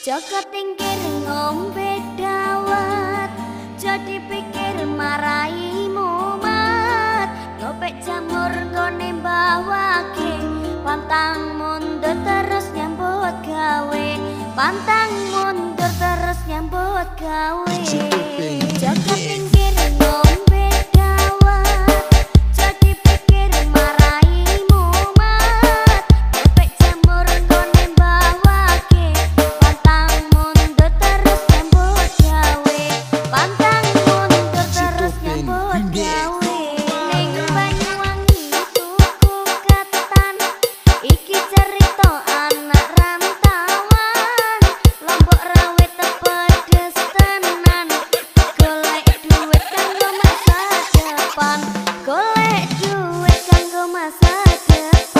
Joko tingkir ngombe dawet Jadi pikir marai mumat Ngopek jamur ngone mbawake Pantang mundur terus nyambut gawe. Pantang mundur terus nyambut gawe masa depan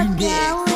Remix.